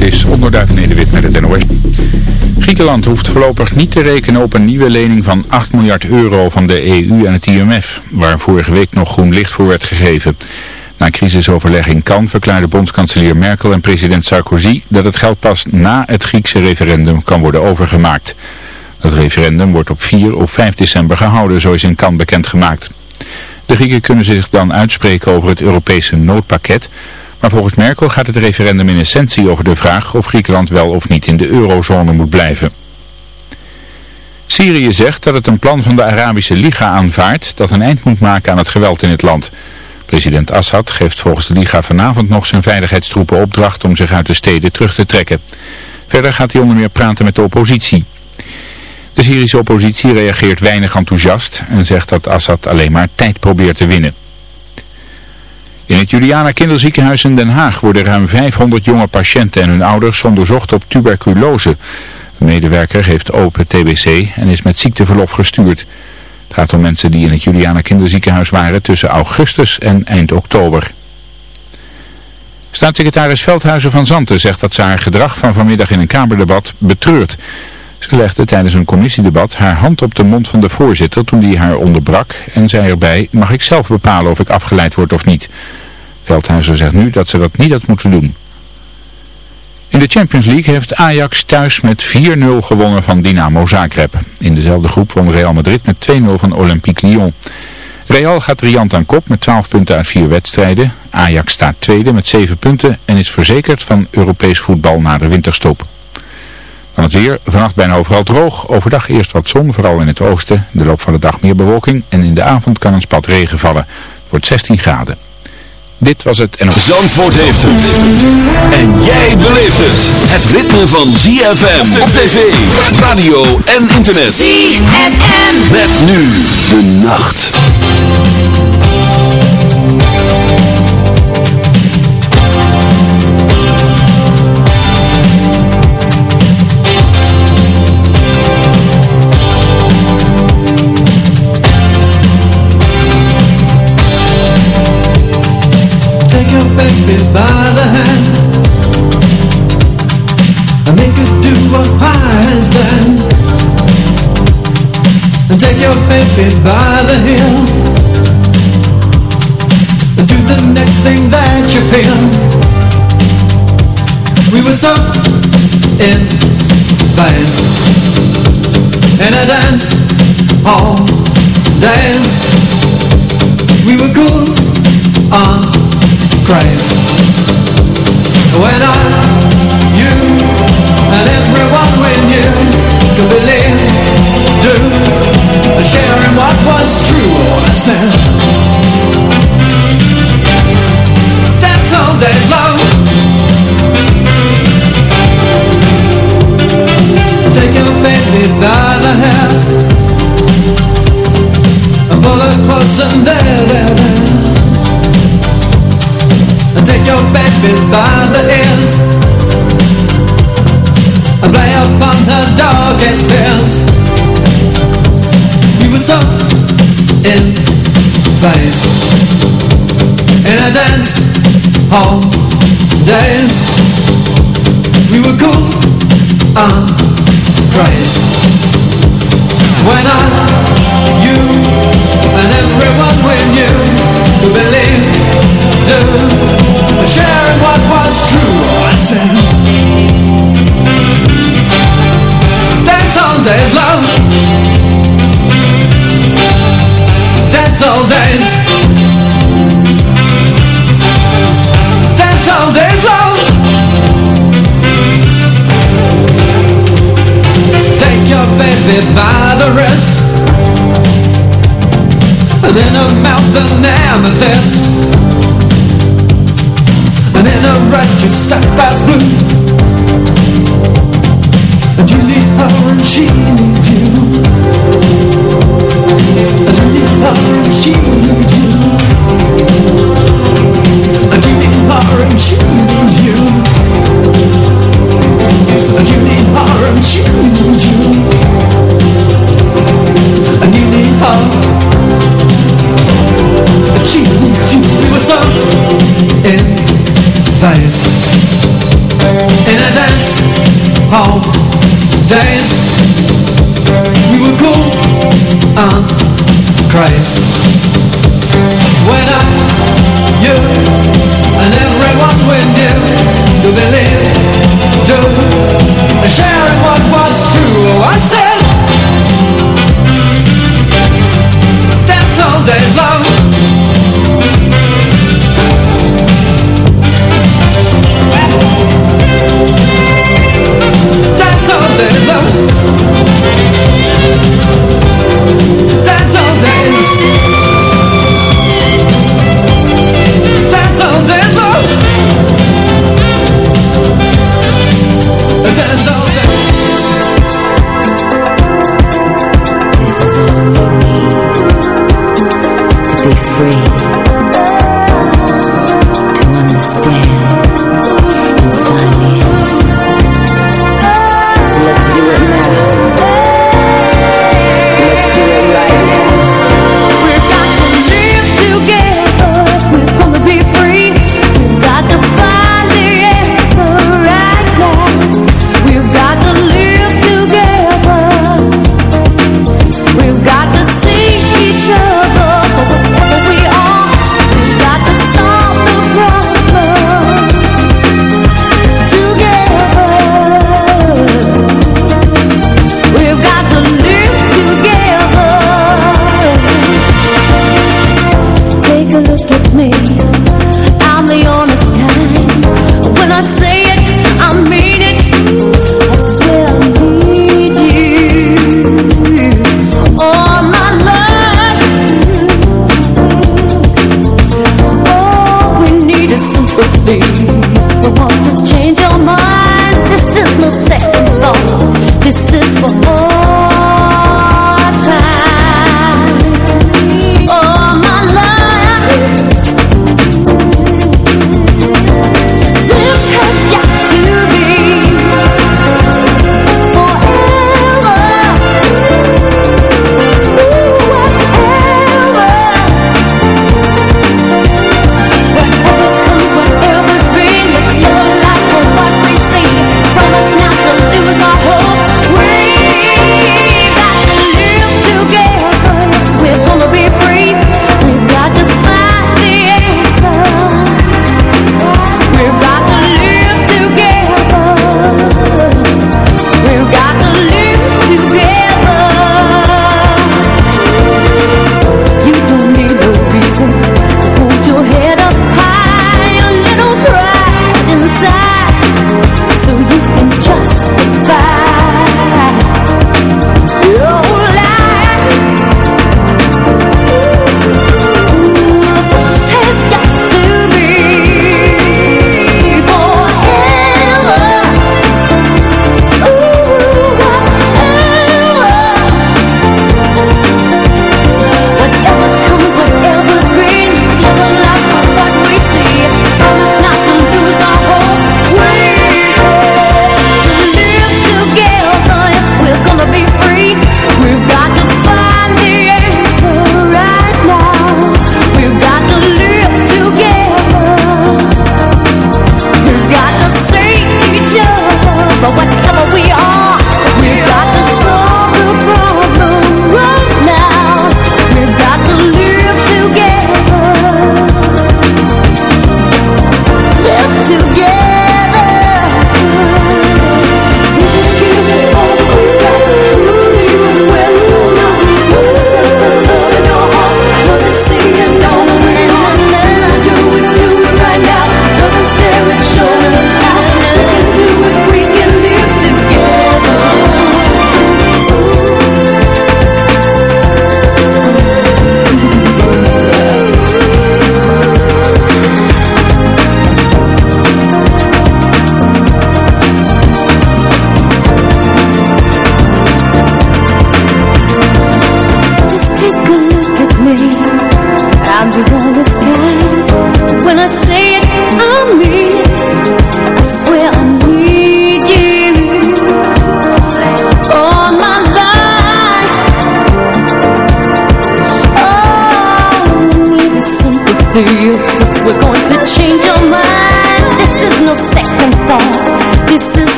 Het is onderduif Nederwit met het NOS. Griekenland hoeft voorlopig niet te rekenen op een nieuwe lening van 8 miljard euro van de EU en het IMF, waar vorige week nog groen licht voor werd gegeven. Na crisisoverleg in Cannes verklaarde bondskanselier Merkel en president Sarkozy dat het geld pas na het Griekse referendum kan worden overgemaakt. Het referendum wordt op 4 of 5 december gehouden, zo is in Cannes bekendgemaakt. De Grieken kunnen zich dan uitspreken over het Europese noodpakket, maar volgens Merkel gaat het referendum in essentie over de vraag of Griekenland wel of niet in de eurozone moet blijven. Syrië zegt dat het een plan van de Arabische Liga aanvaardt dat een eind moet maken aan het geweld in het land. President Assad geeft volgens de Liga vanavond nog zijn veiligheidstroepen opdracht om zich uit de steden terug te trekken. Verder gaat hij onder meer praten met de oppositie. De Syrische oppositie reageert weinig enthousiast en zegt dat Assad alleen maar tijd probeert te winnen. In het Juliana Kinderziekenhuis in Den Haag worden ruim 500 jonge patiënten en hun ouders onderzocht op tuberculose. Een medewerker heeft open TBC en is met ziekteverlof gestuurd. Het gaat om mensen die in het Juliana Kinderziekenhuis waren tussen augustus en eind oktober. Staatssecretaris Veldhuizen van Zanten zegt dat ze haar gedrag van vanmiddag in een Kamerdebat betreurt. Ze legde tijdens een commissiedebat haar hand op de mond van de voorzitter toen die haar onderbrak en zei erbij, mag ik zelf bepalen of ik afgeleid word of niet. Veldhuizen zegt nu dat ze dat niet had moeten doen. In de Champions League heeft Ajax thuis met 4-0 gewonnen van Dynamo Zagreb. In dezelfde groep won Real Madrid met 2-0 van Olympique Lyon. Real gaat riant aan kop met 12 punten uit 4 wedstrijden. Ajax staat tweede met 7 punten en is verzekerd van Europees voetbal na de winterstop. Dan het weer, vannacht bijna overal droog. Overdag eerst wat zon, vooral in het oosten. De loop van de dag meer bewolking en in de avond kan een spat regen vallen. Het wordt 16 graden. Dit was het en... Zandvoort heeft het. En jij beleeft het. Het ritme van ZFM op tv, radio en internet. ZFM. Met nu de nacht. In phase In a dance all days We were cool on craze When I, you, and everyone we knew Could believe, do, and share in what was true or I said Dance all day long and there, there, there take your baby by the ears. Play upon her darkest fears. You were so in phase In a dance hall We were cool and crazy When I, you, and everyone we knew Could believe, do sharing what was true. I said, dance all days, love. By the wrist. And in her mouth an amethyst. And in a red you sapphire blue. And you need her and she needs you. And you need her and she needs you. And you need her and she needs you. And you need her and she sun in In a dance hall. Days We were cool and When I, you and everyone we knew believe, do sharing what was true. Oh, I said That's all days long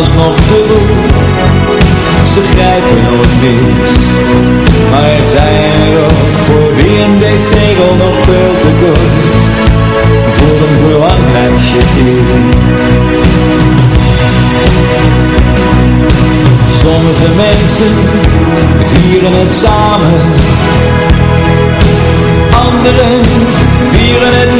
alsnog doen, Ze grijpen nooit mis, maar er zijn er ook voor wie een deegzegel nog veel te kort voor een verlanglijstje is. Sommige mensen vieren het samen, anderen vieren het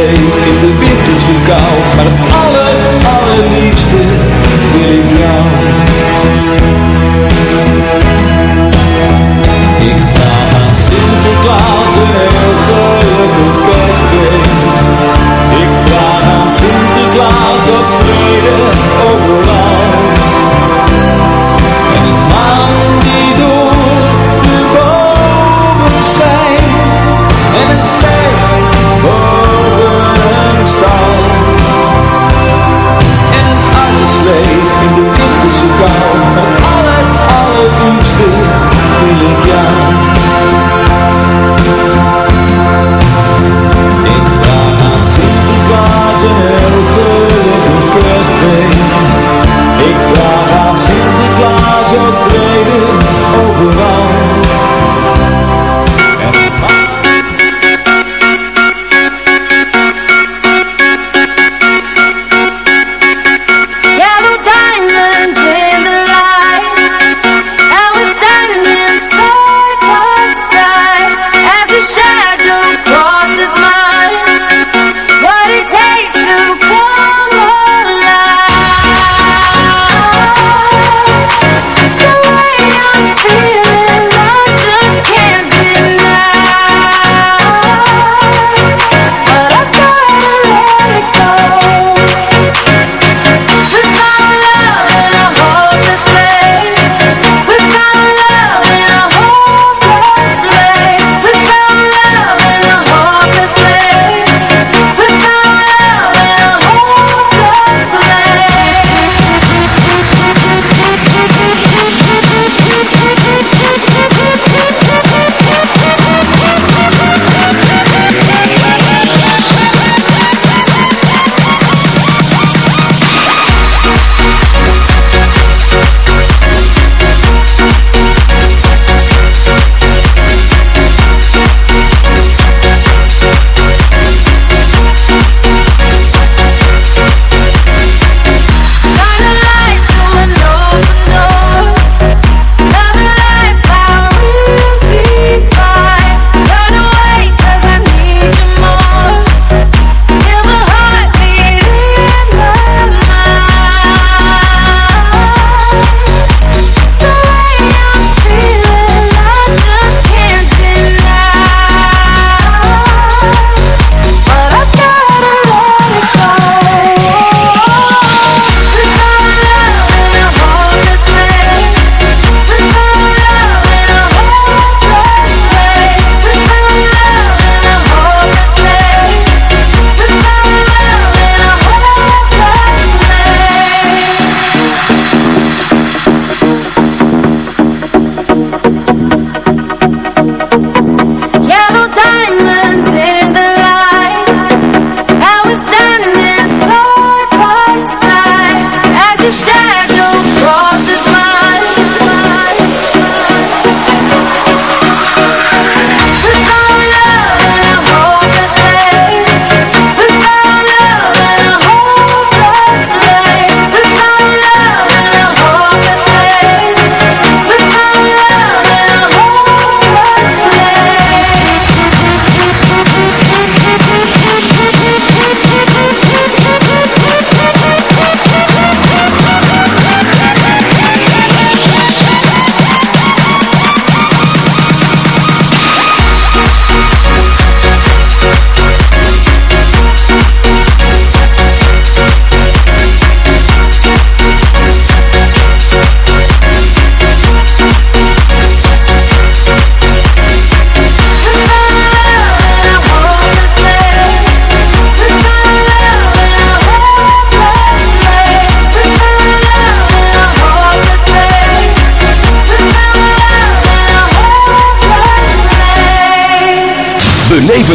in de winterse kou. Maar het aller, allerliefste wil ik jou.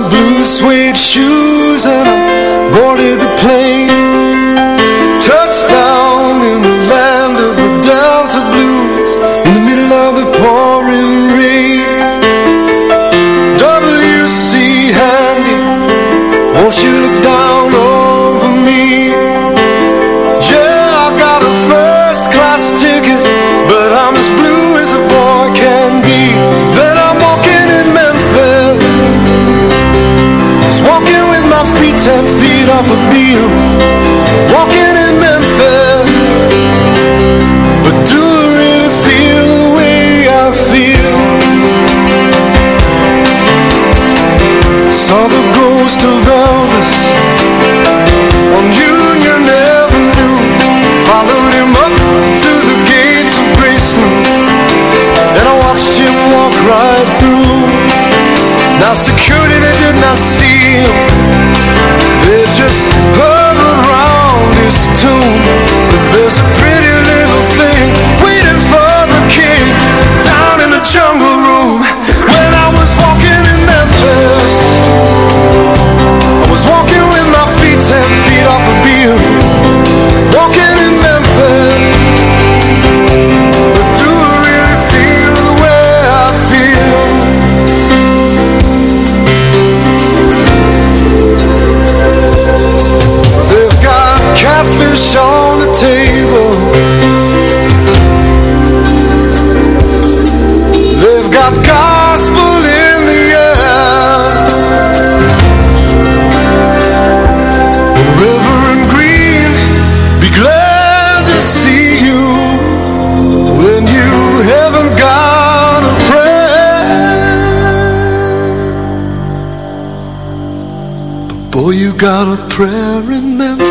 my blue suede shoes and I boarded the plane. security, they did not see him. They just prayer and memory.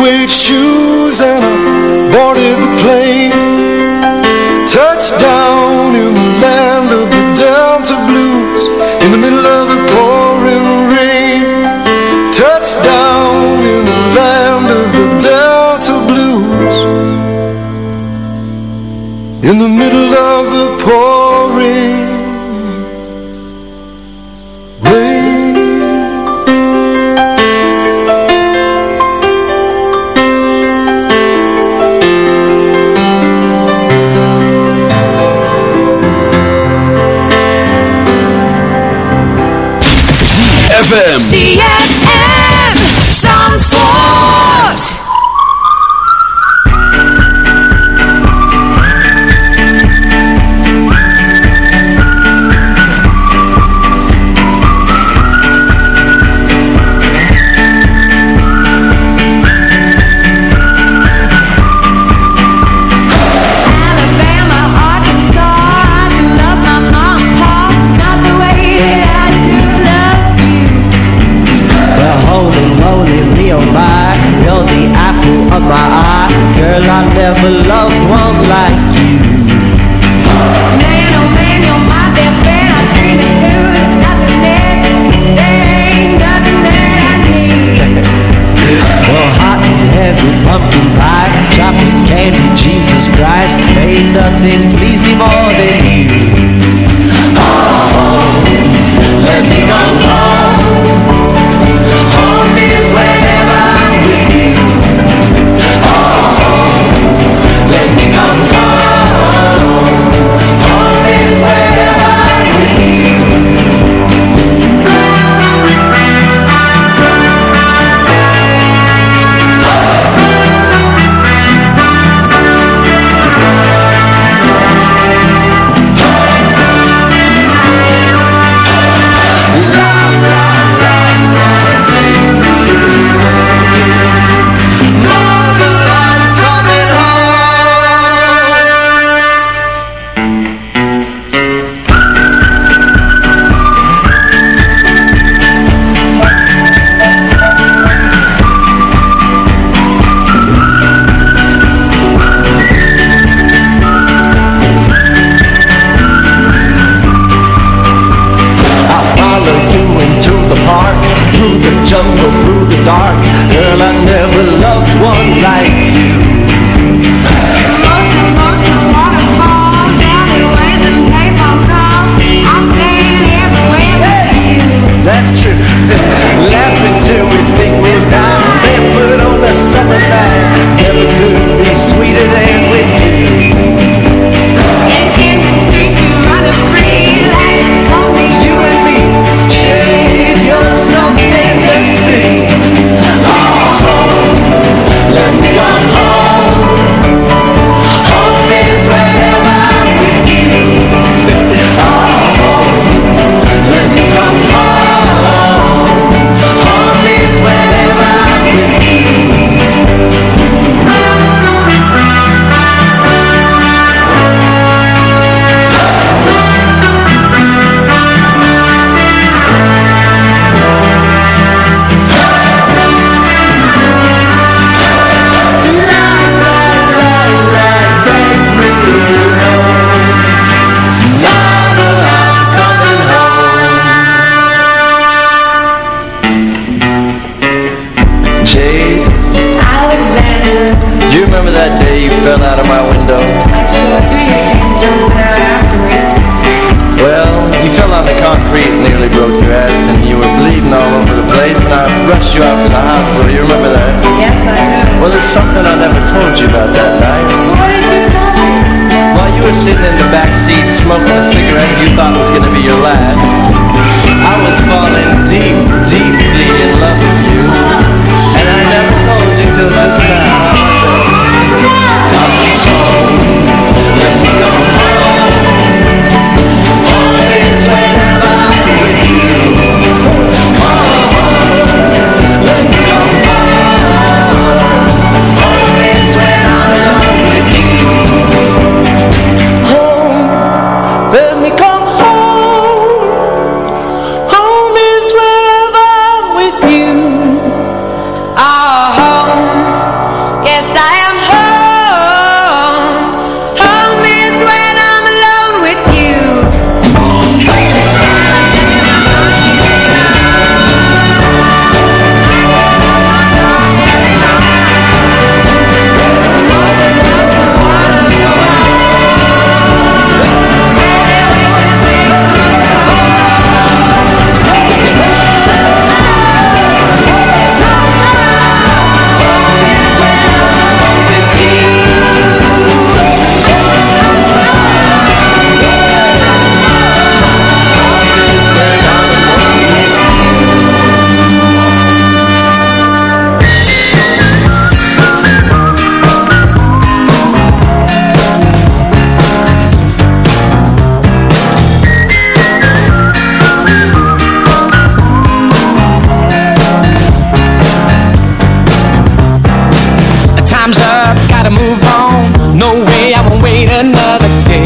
suede shoes and I boarded the ZFM. rushed you out to the hospital. You remember that? Yes, I do. Well, there's something I never told you about that night. What did you tell me? While you were sitting in the back seat smoking a cigarette you thought was going to be your last, I was falling deep, deeply in love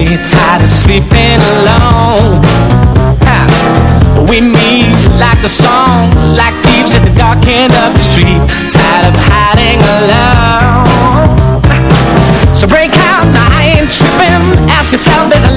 tired of sleeping alone. Ha. We meet like the song, like thieves at the dark end of the street. Tired of hiding alone. Ha. So break out, now I ain't tripping. Ask yourself, there's a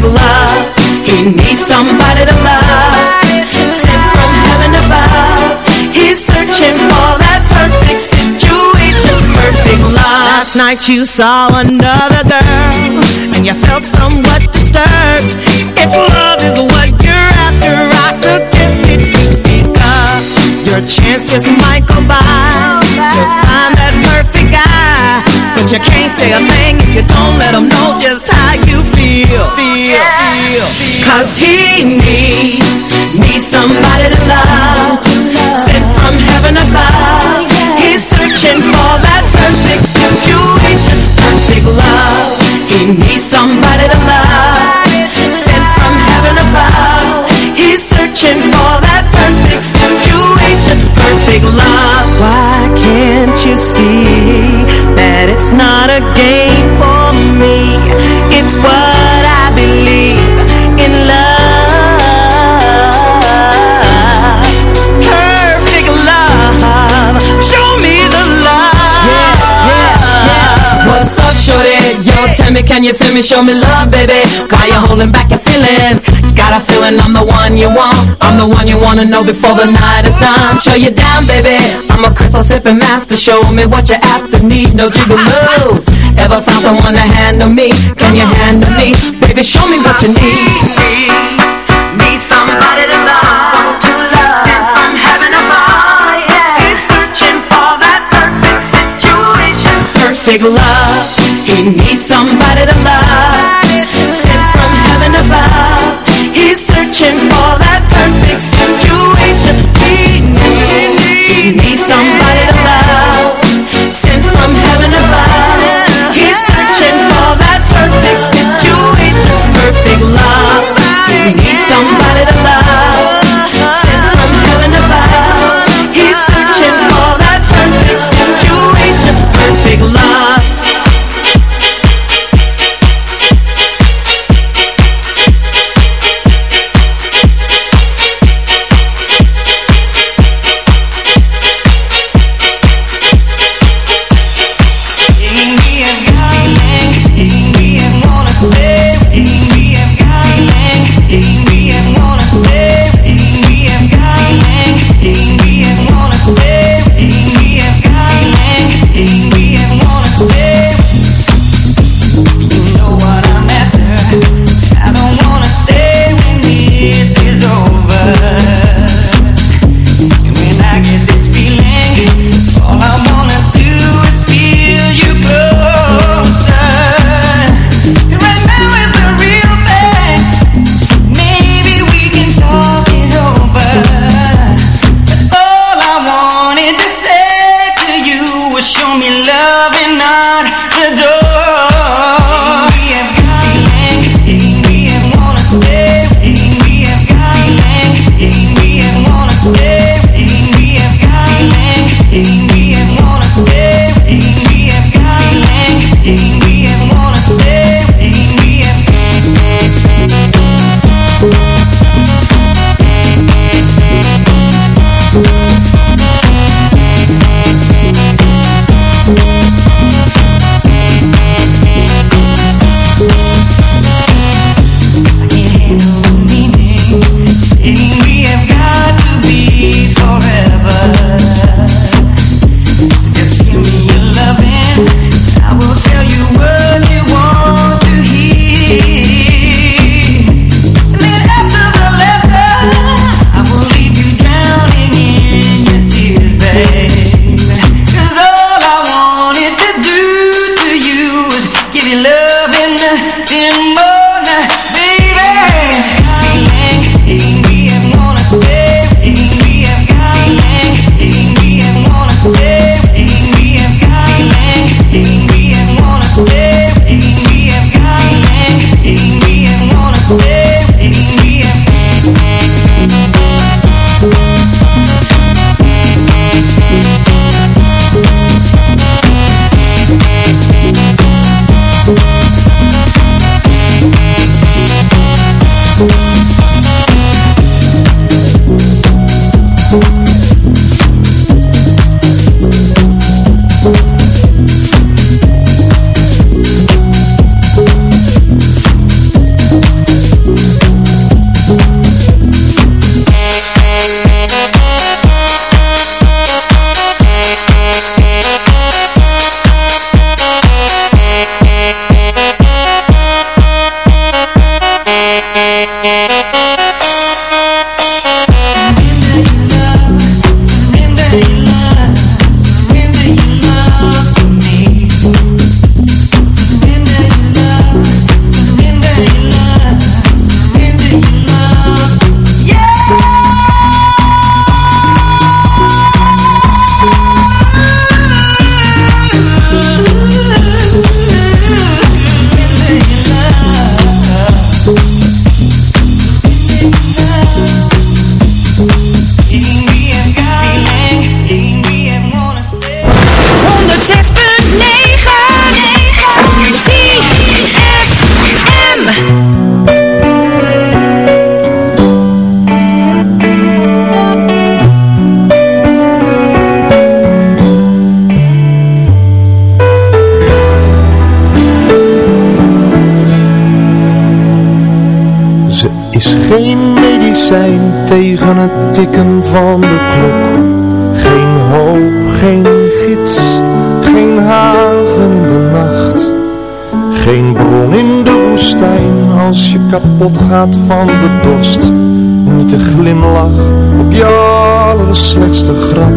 perfect love. He needs somebody to love, sent from heaven above. He's searching for that perfect situation, perfect love. Last night you saw another girl and you felt somewhat disturbed. If love is what you're after, I suggest that you speak up. Your chance just might go by to find that perfect guy. But you can't say a thing if you don't let him know just how you feel. Feel, feel, feel. Cause he needs, needs somebody to love, sent from heaven above. He's searching for that perfect situation, perfect love. He needs somebody to love, sent from heaven above. He's searching for that perfect situation, perfect love. Why can't you see you feel me? Show me love, baby. Got you holding back your feelings. Got a feeling I'm the one you want. I'm the one you wanna know before the night is done. Show you down, baby. I'm a crystal sipping master. Show me what you after need. No jiggaloos. Ever found someone to handle me? Can you handle me? Baby, show me what you need. Need somebody to love. Sent from heaven above. He's searching for that perfect situation. Perfect love. He needs somebody to love. Sent from heaven above. He's searching for Thank kapot gaat van de dorst. Niet de glimlach op je allerslechtste grap.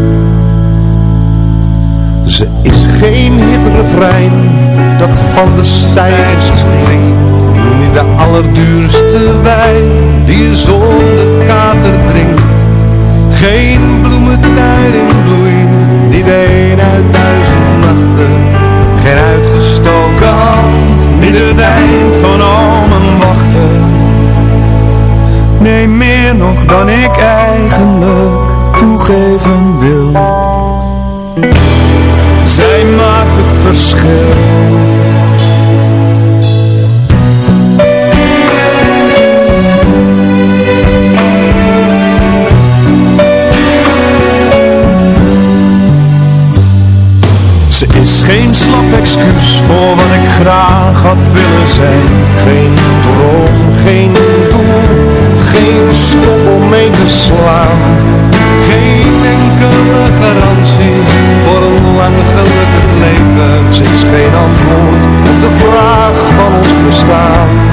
Ze is geen hitrefrein dat van de stijgers klinkt niet de allerduurste wijn die zonder kater drinkt. Geen bloementuin in bloei, niet een uit duizend nachten. Geen uitgestoken hand, niet van al. Nee, meer nog dan ik eigenlijk toegeven wil. Zij maakt het verschil geen slap excuus voor wat ik graag had willen zijn. Geen droom, geen doel, geen stop om mee te slaan. Geen enkele garantie voor een lang gelukkig leven. Ze geen antwoord op de vraag van ons bestaan.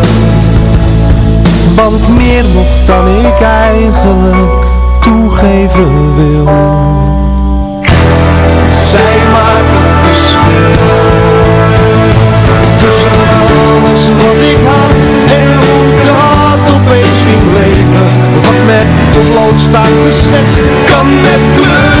want meer nog dan ik eigenlijk toegeven wil. Zij maakt het verschil tussen alles wat ik had en hoe dat opeens ging leven. Wat met lood staat geschetst, kan met kleur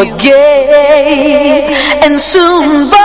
Forgave. And soon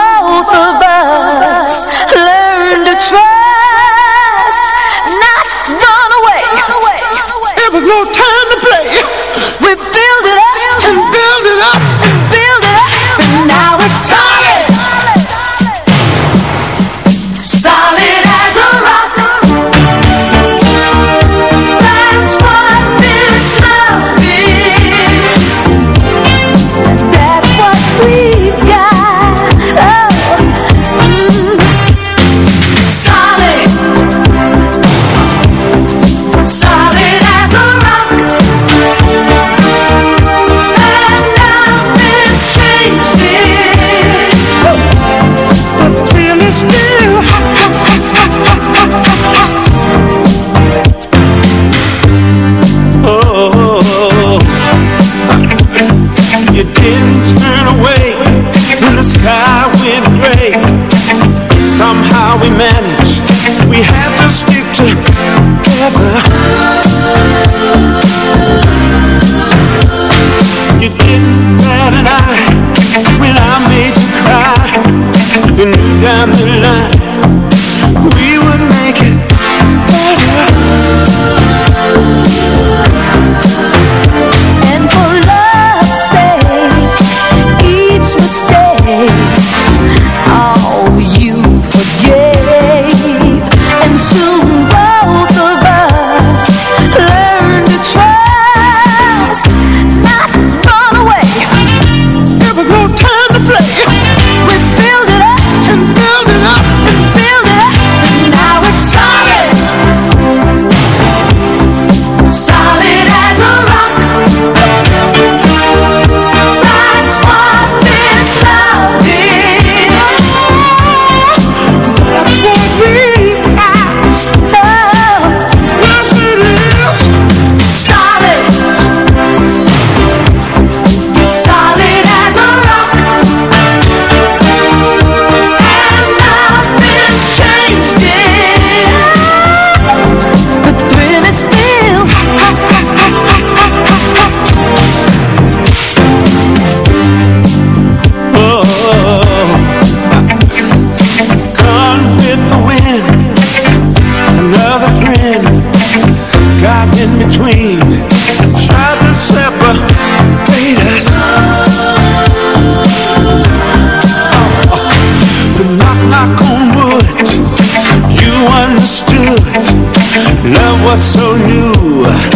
in so new.